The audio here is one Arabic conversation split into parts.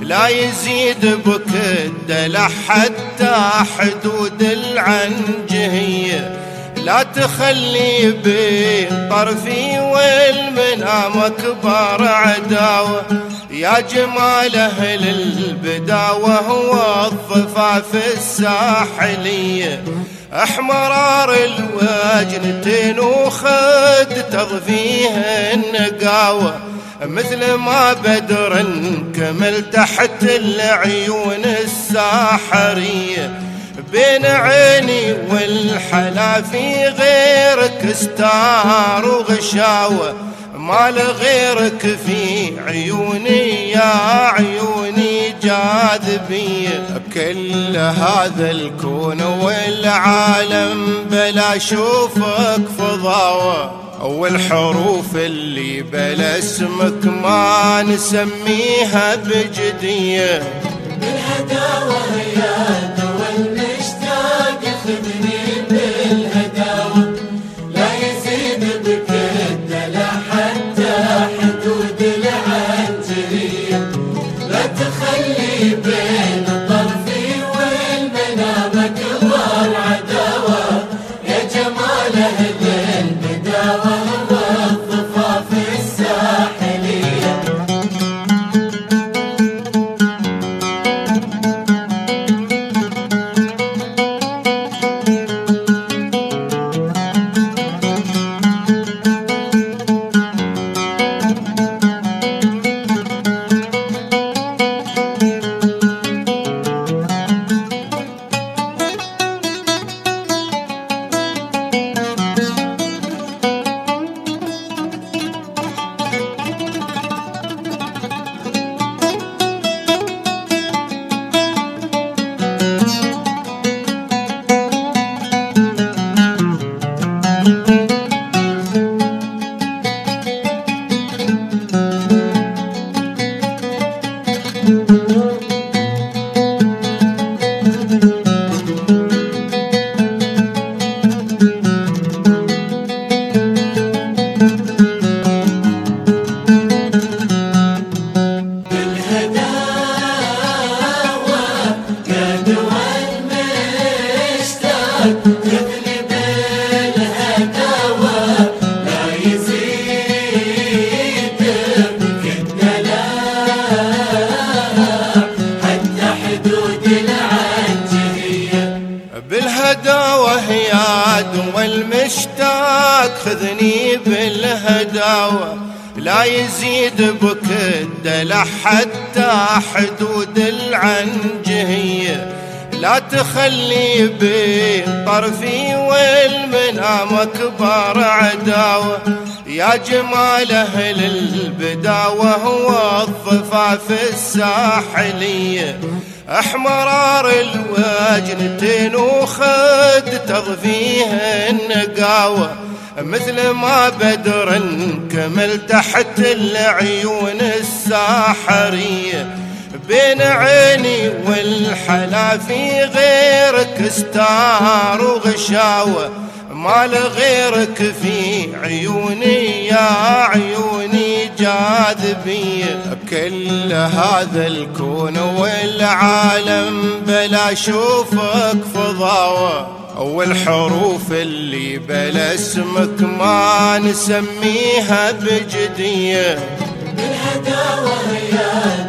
لا يزيد بك الدلع حتى حدود العنجهية. لا تخلي بين طرفي والمنام اكبر عداوة. يا جمال أهل البداوة والضفاف الساحلية. أحمرار الوجنتين وخد تضفيه النقاوة. مثل ما بدر كمل تحت العيون الساحرية بين عيني والحلا في غيرك ستار وغشاوة ما لغيرك في عيوني يا عيوني جاذبية. كل هذا الكون والعالم بلا شوفك فضاوة. والحروف اللي بلا اسمك ما نسميها بجدية. بالهداوة يا خذني بالهداوة لا يزيد بك الدلع حتى حدود العنجهية. لا تخلي بين طرفي والمنام أكبر عداوة. يا جمال أهل البداوة والضفاف الساحلية. أحمرار الوجنتين وخد تضفيه النقاوة. مثل ما بدر كمل تحت العيون الساحرية بين عيني والحلا في غيرك ستار وغشاوة ما لغيرك في عيوني يا عيوني جاذبية كل هذا الكون والعالم بلا شوفك فضاوة والحروف اللي بلا اسمك ما نسميها بجدية. بالهداوة يا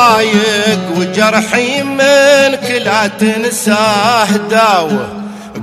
ضايق وجرحي منك لا تنساه داوه.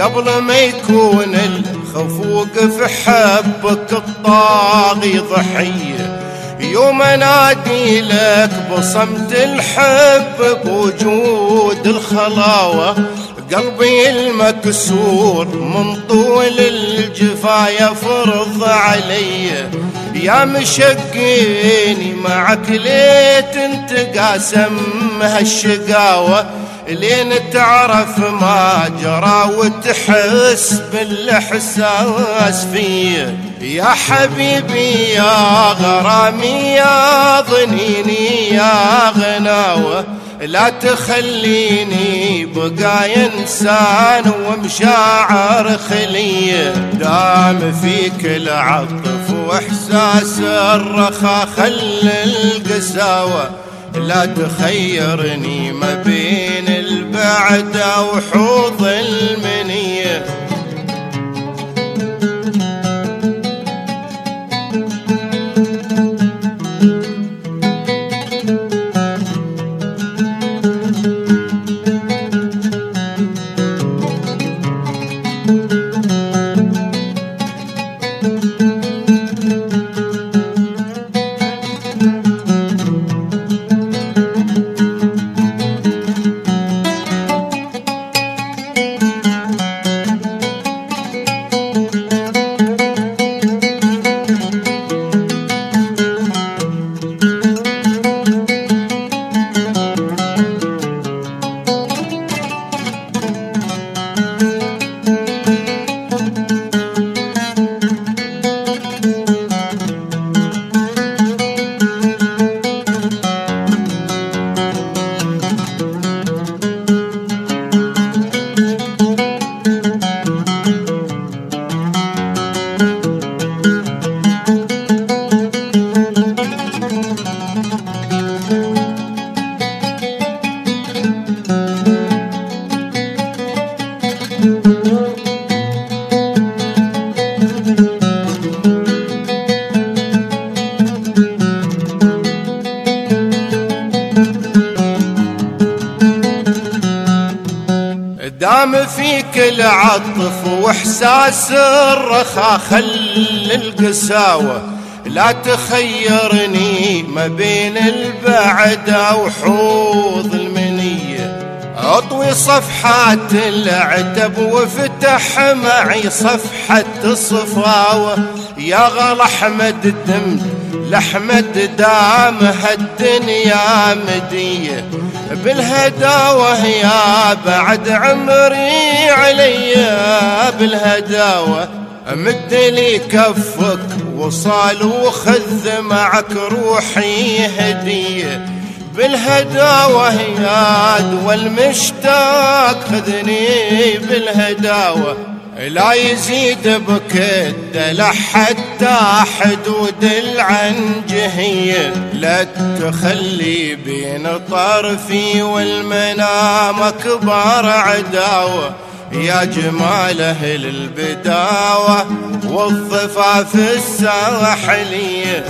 قبل ما يكون الخوف وقف حبك الطاغي ضحيه. يوم انادي لك بصمت الحب بوجود الخلاوة. قلبي المكسور من طول الجفا يفرض علي. يا مشقيني معك ليت انت قاسم هالشقاوة لين تعرف ما جرى وتحس بالإحساس فيه. يا حبيبي يا غرامي يا ظنيني يا غناوة لا تخليني بقى إنسان ومشاعر خلية. دام فيك العطف وإحساس الرخا خل القساوة. لا تخيرني ما بين البعد وحوض دام فيك العطف وإحساس الرخا خل القساوة. لا تخيرني ما بين البعد وحوض المنية. أطوي صفحات العتب وافتح معي صفحة الصفاوة يا غلا أحمد الدم لأحمد دام هالدنيا مدية بالهداوة يا بعد عمري علي بالهداوة امد لي كفك وصال وخذ معك روحي هدية. بالهداوة يا دول مشتاق خذني بالهداوة لا يزيد بكد حتى حدود العنجهية. لا تخلي بين طرفي والمنام أكبر عداوة. يا جمال أهل البداوة والضفاف الساحلية.